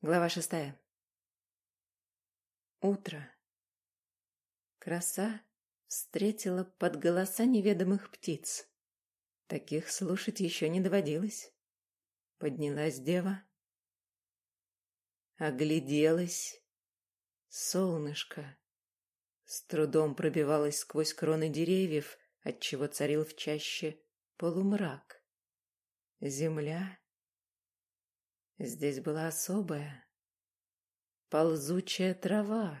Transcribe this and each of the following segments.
Глава шестая. Утро. Краса встретила под голоса неведомых птиц. Таких слушать еще не доводилось. Поднялась дева. Огляделась. Солнышко. С трудом пробивалось сквозь кроны деревьев, отчего царил в чаще полумрак. Земля Здесь была особая. Ползучая трава.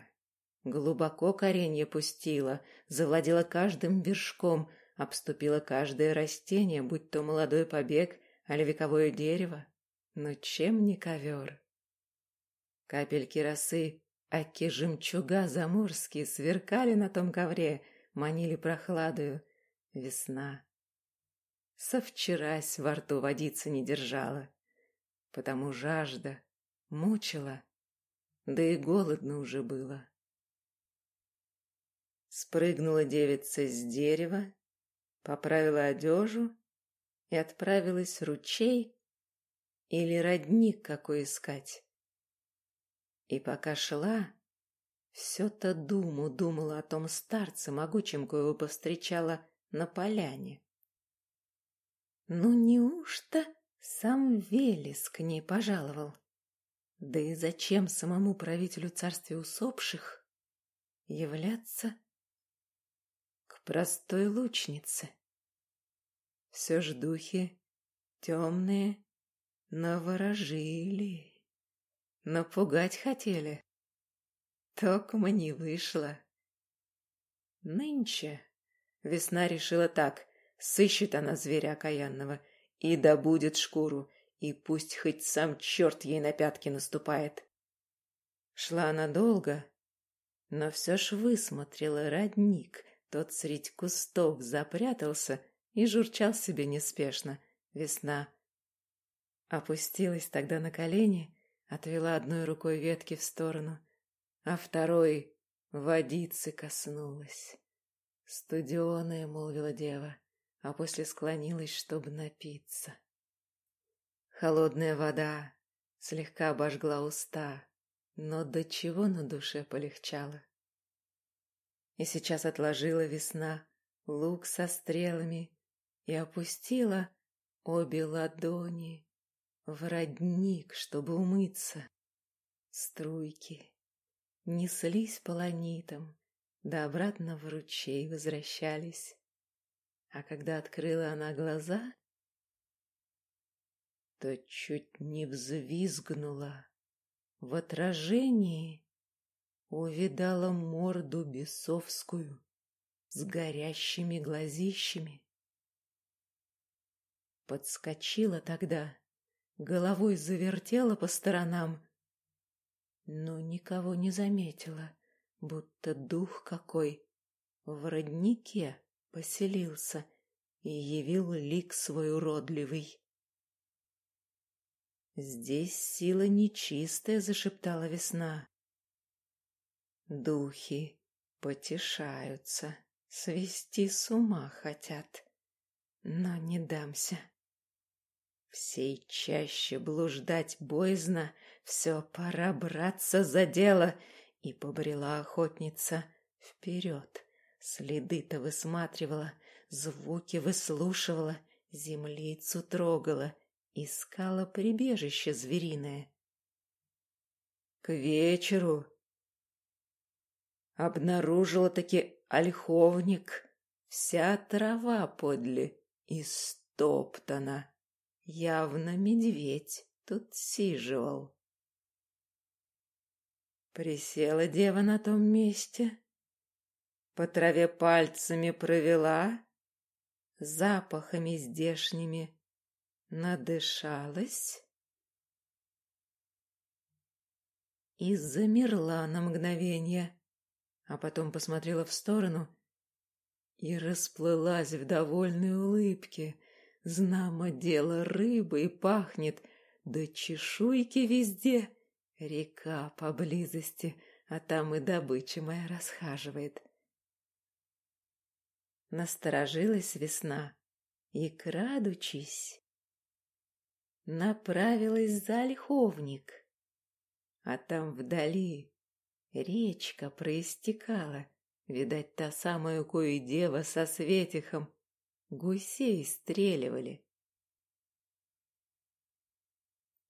Глубоко коренье пустила, завладела каждым вершком, обступила каждое растение, будь то молодой побег, или вековое дерево. Но чем не ковер? Капельки росы, аки жемчуга заморские, сверкали на том ковре, манили прохладою. Весна. Со вчерась во рту водиться не держала потому жажда мучила, да и голодно уже было. Спрыгнула девица с дерева, поправила одежу и отправилась ручей или родник какой искать. И пока шла, все-то думу думала о том старце могучем, коего повстречала на поляне. Ну неужто сам Велес к ней пожаловал. Да и зачем самому правителю царствия усопших являться к простой лучнице? Все ж духи темные наворожили, напугать хотели. Токма не вышло. Нынче весна решила так, сыщет она зверя окаянного — и добудет шкуру, и пусть хоть сам черт ей на пятки наступает. Шла она долго, но все ж высмотрела родник. Тот средь кустов запрятался и журчал себе неспешно. Весна. Опустилась тогда на колени, отвела одной рукой ветки в сторону, а второй водицы коснулась. «Студеная», — молвила дева, а после склонилась, чтобы напиться. Холодная вода слегка обожгла уста, но до чего на душе полегчало. И сейчас отложила весна лук со стрелами и опустила обе ладони в родник, чтобы умыться. Струйки неслись полонитом, да обратно в ручей возвращались. А когда открыла она глаза, то чуть не взвизгнула. В отражении увидала морду бесовскую с горящими глазищами. Подскочила тогда, головой завертела по сторонам, но никого не заметила, будто дух какой в роднике поселился и явил лик свой уродливый. «Здесь сила нечистая», — зашептала весна. «Духи потешаются, свести с ума хотят, но не дамся. Всей чаще блуждать боязно, все, пора браться за дело, и побрела охотница вперед. Следы-то высматривала, звуки выслушивала, землицу трогала, искала прибежище звериное. К вечеру обнаружила таки ольховник, вся трава подле истоптана. Явно медведь тут сиживал. Присела дева на том месте, по траве пальцами провела, запахами здешними надышалась и замерла на мгновение, а потом посмотрела в сторону и расплылась в довольной улыбке. Знамо дело и пахнет, да чешуйки везде. Река поблизости, а там и добыча моя расхаживает. Насторожилась весна и, крадучись, направилась за ольховник. а там вдали речка проистекала, видать, та самая, кою дева со светихом гусей стреливали.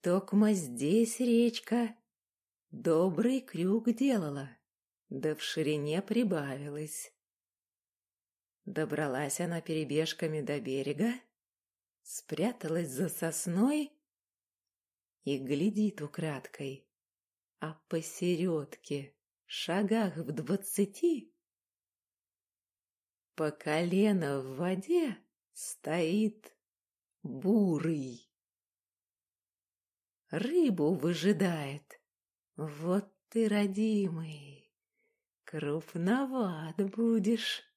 Токма здесь речка добрый крюк делала, да в ширине прибавилась. Добралась она перебежками до берега, спряталась за сосной и глядит украдкой, а посередке, шагах в двадцати, по колено в воде стоит бурый. Рыбу выжидает. Вот ты, родимый, крупноват будешь.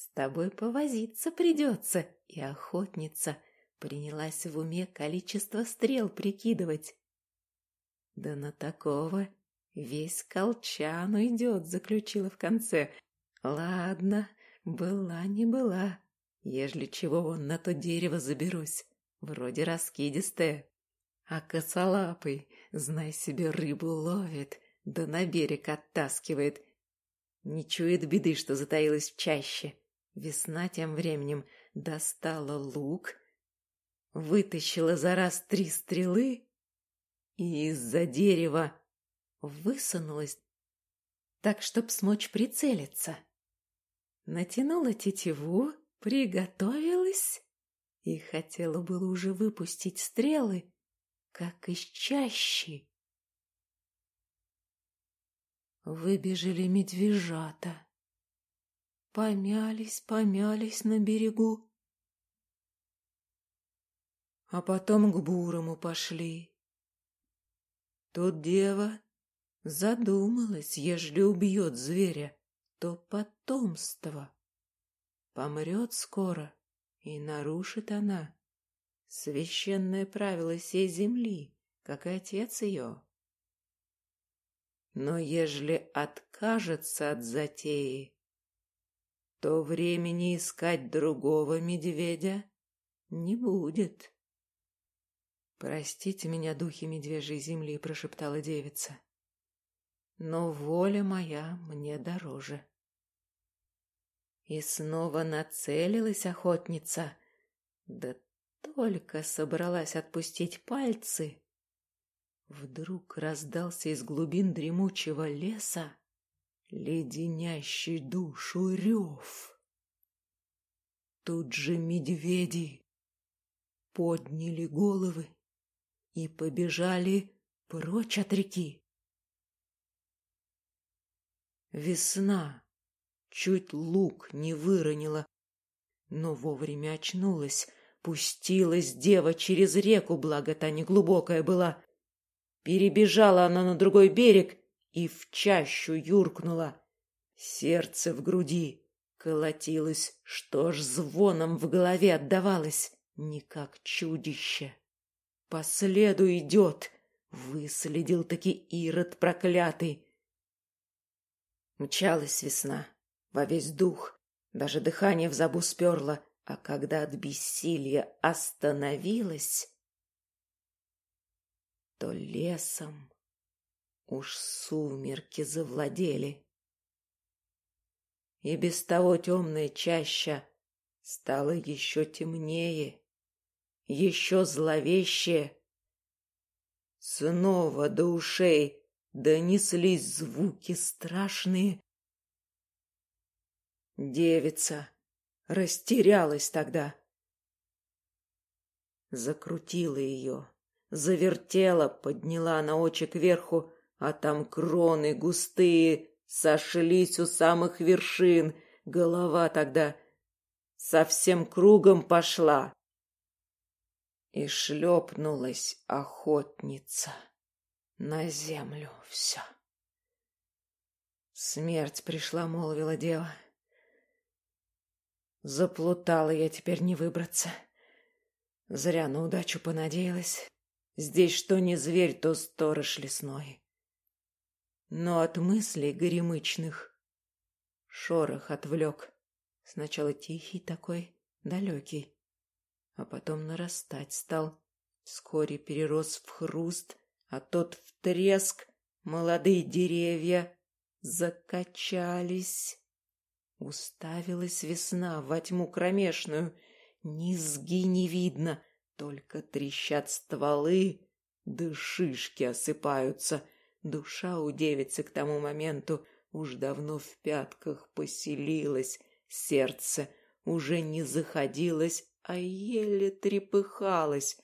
С тобой повозиться придется, и охотница принялась в уме количество стрел прикидывать. Да на такого весь колчан уйдет, заключила в конце. Ладно, была не была. Ежели чего вон на то дерево заберусь, вроде раскидистое. А косолапый, знай себе, рыбу ловит, да на берег оттаскивает. Не чует беды, что затаилась в чаще. Весна тем временем достала лук, вытащила за раз три стрелы и из-за дерева высунулась так, чтоб смочь прицелиться. Натянула тетиву, приготовилась и хотела было уже выпустить стрелы, как из чащи. Выбежали медвежата. Помялись, помялись на берегу. А потом к бурому пошли. Тут дева задумалась, ежели убьет зверя, то потомство. Помрет скоро, и нарушит она священное правило сей земли, как и отец ее. Но ежели откажется от затеи, то времени искать другого медведя не будет. «Простите меня, духи медвежьей земли», — прошептала девица. «Но воля моя мне дороже». И снова нацелилась охотница, да только собралась отпустить пальцы. Вдруг раздался из глубин дремучего леса леденящий душу рев. Тут же медведи подняли головы и побежали прочь от реки. Весна чуть лук не выронила, но вовремя очнулась, пустилась дева через реку, благо та неглубокая была. Перебежала она на другой берег и в чащу юркнула. Сердце в груди колотилось, что ж звоном в голове отдавалось, не как чудище. По следу идет, выследил таки Ирод проклятый. Мчалась весна во весь дух, даже дыхание в забу сперла, а когда от бессилия остановилась, то лесом Уж сумерки завладели. И без того темная чаща стала еще темнее, еще зловеще. Снова до ушей донеслись звуки страшные. Девица растерялась тогда. Закрутила ее, завертела, подняла на очи кверху, а там кроны густые сошлись у самых вершин. Голова тогда совсем кругом пошла. И шлепнулась охотница на землю все. Смерть пришла, молвила дева. Заплутала я теперь не выбраться. Зря на удачу понадеялась. Здесь что не зверь, то сторож лесной. Но от мыслей горемычных шорох отвлек. Сначала тихий такой, далекий, а потом нарастать стал. Вскоре перерос в хруст, а тот в треск, молодые деревья закачались. Уставилась весна во тьму кромешную, низги не видно, только трещат стволы, да шишки осыпаются. Душа у девицы к тому моменту уж давно в пятках поселилась, сердце уже не заходилось, а еле трепыхалось.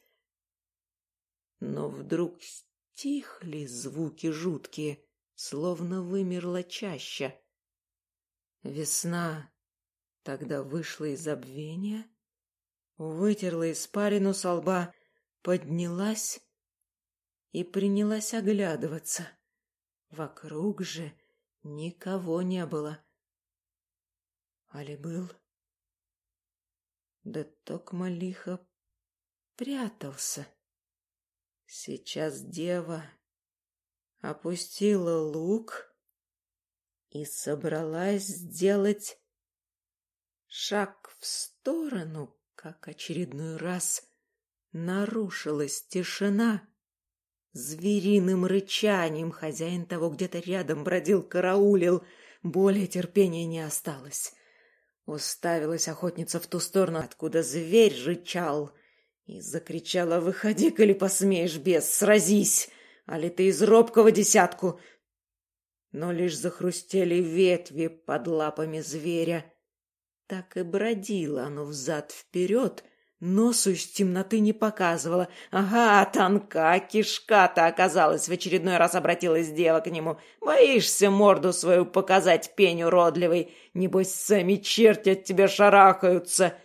Но вдруг стихли звуки жуткие, словно вымерла чаща. Весна тогда вышла из забвения, вытерла испарину со лба, поднялась и принялась оглядываться. Вокруг же никого не было. Али был? Да токмо лихо прятался. Сейчас дева опустила лук и собралась сделать шаг в сторону, как очередной раз нарушилась тишина. Звериным рычанием хозяин того где-то рядом бродил, караулил. Более терпения не осталось. Уставилась охотница в ту сторону, откуда зверь рычал, и закричала «Выходи, коли посмеешь, бес, сразись! Али ты из робкого десятку!» Но лишь захрустели ветви под лапами зверя. Так и бродило оно взад-вперед, Носу из темноты не показывала. Ага, тонка кишка-то оказалась. В очередной раз обратилась дева к нему. Боишься морду свою показать, пень уродливый? Небось, сами черти от тебя шарахаются.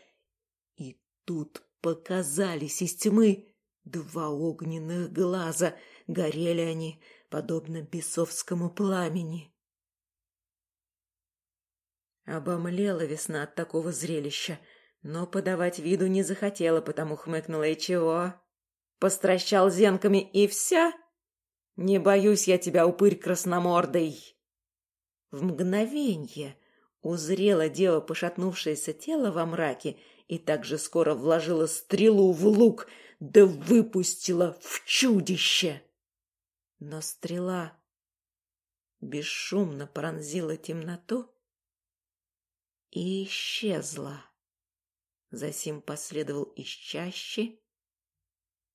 И тут показались из тьмы два огненных глаза. Горели они, подобно бесовскому пламени. Обомлела весна от такого зрелища. Но подавать виду не захотела, потому хмыкнула и чего? Постращал зенками и вся? Не боюсь я тебя, упырь красномордый. В мгновенье узрела дева пошатнувшееся тело во мраке и так же скоро вложила стрелу в лук, да выпустила в чудище. Но стрела бесшумно пронзила темноту и исчезла. Засим последовал из чащи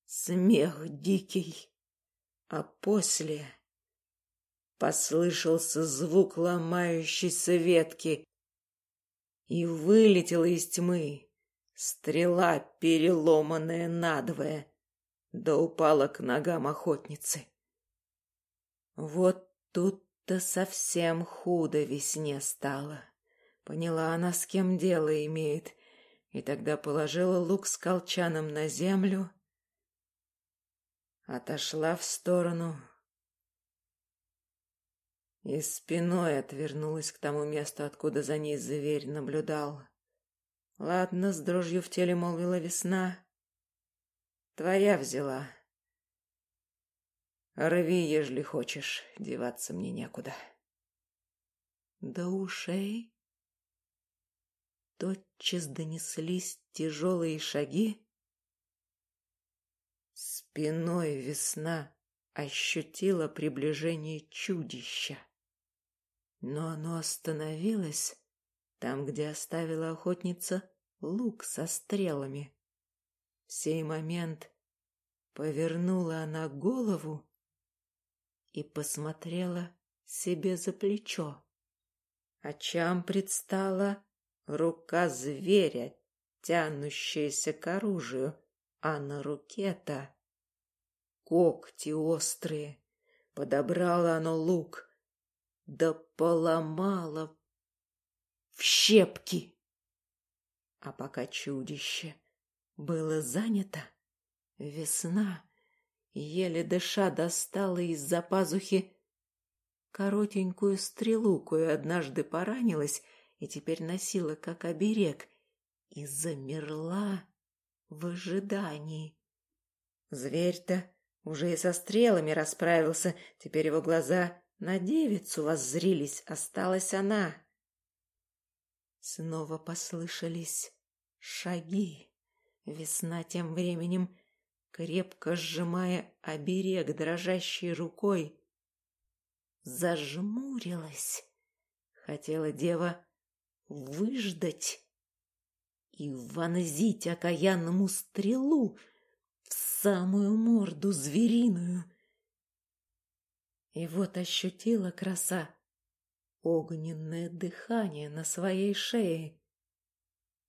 смех дикий, а после послышался звук ломающейся ветки, и вылетела из тьмы стрела, переломанная надвое, да упала к ногам охотницы. Вот тут-то совсем худо весне стало. Поняла она, с кем дело имеет, и тогда положила лук с колчаном на землю, отошла в сторону и спиной отвернулась к тому месту, откуда за ней зверь наблюдал. Ладно, с дрожью в теле молвила весна. Твоя взяла. Рви, ежели хочешь, деваться мне некуда. До ушей тотчас донеслись тяжелые шаги. Спиной весна ощутила приближение чудища. Но оно остановилось там, где оставила охотница лук со стрелами. В сей момент повернула она голову и посмотрела себе за плечо. Очам предстала Рука зверя, тянущаяся к оружию, а на руке-то когти острые. Подобрало оно лук, да поломало в щепки. А пока чудище было занято, весна, еле дыша, достала из-за пазухи коротенькую стрелу, кою однажды поранилась и теперь носила как оберег, и замерла в ожидании. Зверь-то уже и со стрелами расправился, теперь его глаза на девицу воззрились, осталась она. Снова послышались шаги. Весна тем временем, крепко сжимая оберег дрожащей рукой, зажмурилась. Хотела дева выждать и вонзить окаянному стрелу в самую морду звериную. И вот ощутила краса огненное дыхание на своей шее.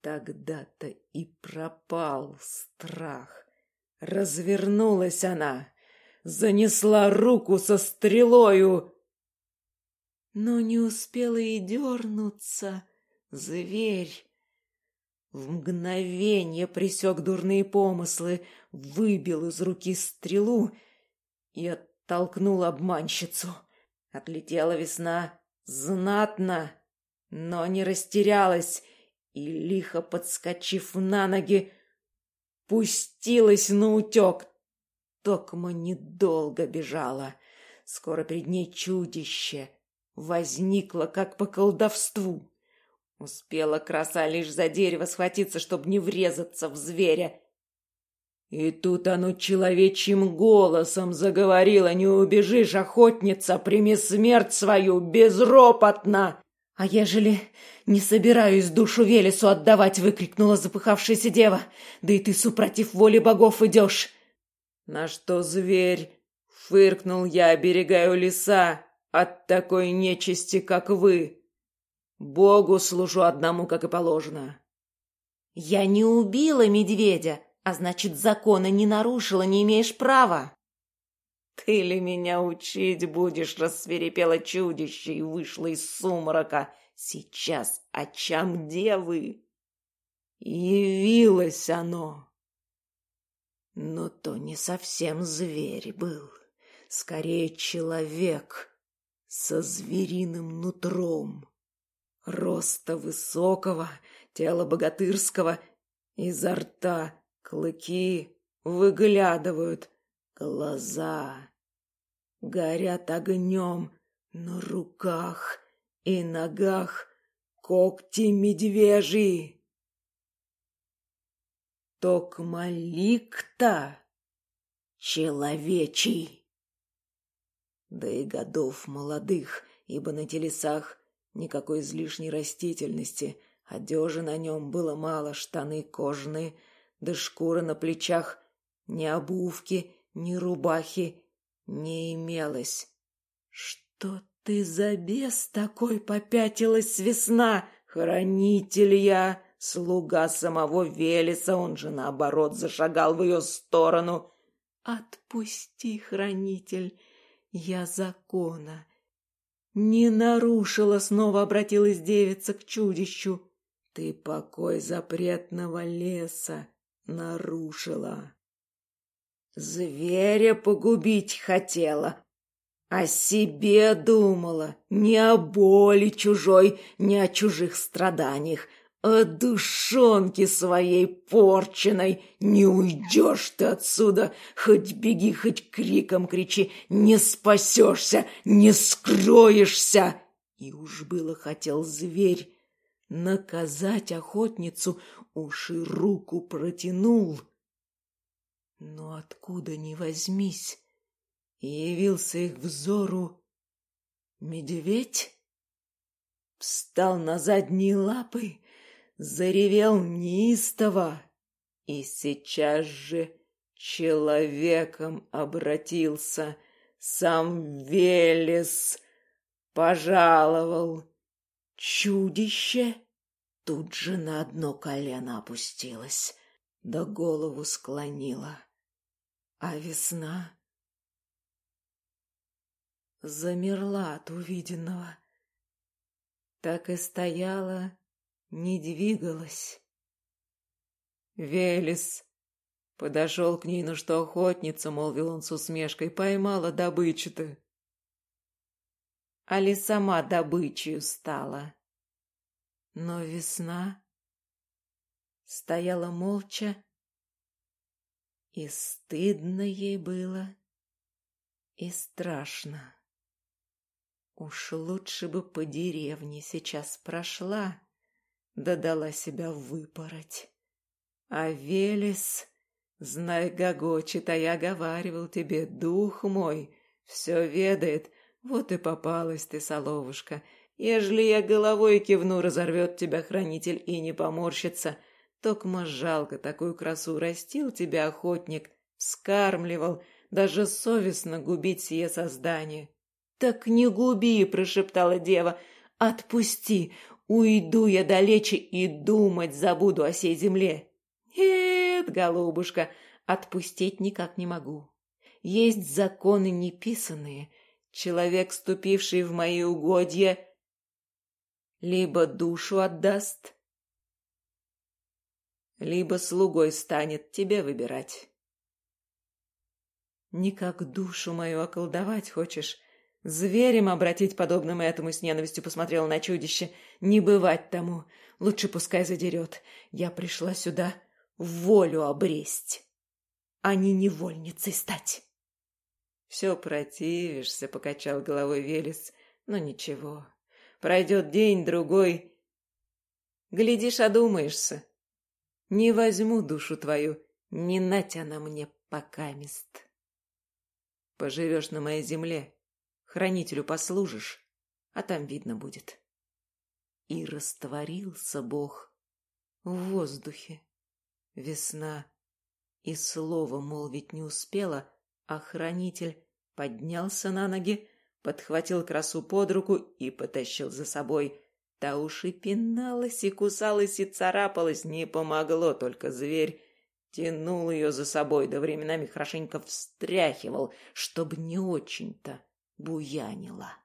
Тогда-то и пропал страх. Развернулась она, занесла руку со стрелою. Но не успела и дернуться зверь. В мгновение присек дурные помыслы, выбил из руки стрелу и оттолкнул обманщицу. Отлетела весна знатно, но не растерялась и, лихо подскочив на ноги, пустилась на утек. Токма недолго бежала. Скоро перед ней чудище возникло, как по колдовству. Успела краса лишь за дерево схватиться, чтобы не врезаться в зверя. И тут оно человечьим голосом заговорило, «Не убежишь, охотница, прими смерть свою безропотно!» «А ежели не собираюсь душу Велесу отдавать!» — выкрикнула запыхавшаяся дева. «Да и ты, супротив воли богов, идешь!» «На что зверь?» — фыркнул я, оберегаю леса от такой нечисти, как вы. Богу служу одному, как и положено». «Я не убила медведя, а значит, закона не нарушила, не имеешь права!» «Ты ли меня учить будешь?» — рассверепело чудище и вышло из сумрака. «Сейчас очам девы!» Явилось оно. Но то не совсем зверь был, скорее человек со звериным нутром. Роста высокого, тела богатырского, изо рта клыки выглядывают, Глаза горят огнем на руках и ногах когти медвежьи. Токма лик-то человечий. Да и годов молодых, ибо на телесах никакой излишней растительности, одежи на нем было мало, штаны кожаные, да шкура на плечах, ни обувки, ни рубахи не имелось. Что ты за бес такой попятилась весна, хранитель я, слуга самого Велеса, он же наоборот зашагал в ее сторону. Отпусти, хранитель, я закона. Не нарушила, снова обратилась девица к чудищу. Ты покой запретного леса нарушила. Зверя погубить хотела, о себе думала, не о боли чужой, не о чужих страданиях, о душонке своей порченной. Не уйдешь ты отсюда, хоть беги, хоть криком кричи, не спасешься, не скроешься. И уж было хотел зверь наказать охотницу, уж и руку протянул — но откуда ни возьмись, явился их взору медведь, встал на задние лапы, заревел неистово и сейчас же человеком обратился. Сам Велес пожаловал. Чудище тут же на одно колено опустилось, да голову склонила. А весна замерла от увиденного. Так и стояла, не двигалась. Велес подошел к ней, ну что охотница, молвил он с усмешкой, поймала добычу-то. Али сама добычей стала. Но весна стояла молча и стыдно ей было, и страшно. Уж лучше бы по деревне сейчас прошла, да дала себя выпороть. А Велес, знай, гогочет, а я говаривал тебе, дух мой, все ведает, Вот и попалась ты, соловушка. Ежели я головой кивну, разорвет тебя хранитель и не поморщится. Токма жалко такую красу растил тебя охотник, вскармливал, даже совестно губить сие создание. «Так не губи!» — прошептала дева. «Отпусти! Уйду я далече и думать забуду о сей земле!» «Нет, голубушка, отпустить никак не могу. Есть законы неписанные. Человек, ступивший в мои угодья, либо душу отдаст, либо слугой станет тебе выбирать. Никак душу мою околдовать хочешь, зверем обратить подобным этому с ненавистью посмотрел на чудище. Не бывать тому, лучше пускай задерет. Я пришла сюда волю обресть, а не невольницей стать. Все противишься, покачал головой Велес, но ничего. Пройдет день-другой. Глядишь, одумаешься. Не возьму душу твою, не нать она мне покамест. Поживешь на моей земле, хранителю послужишь, а там видно будет. И растворился Бог в воздухе. Весна и слова молвить не успела, а хранитель поднялся на ноги, подхватил красу под руку и потащил за собой. Та уж и пиналась, и кусалась, и царапалась, не помогло, только зверь тянул ее за собой, да временами хорошенько встряхивал, чтобы не очень-то буянила.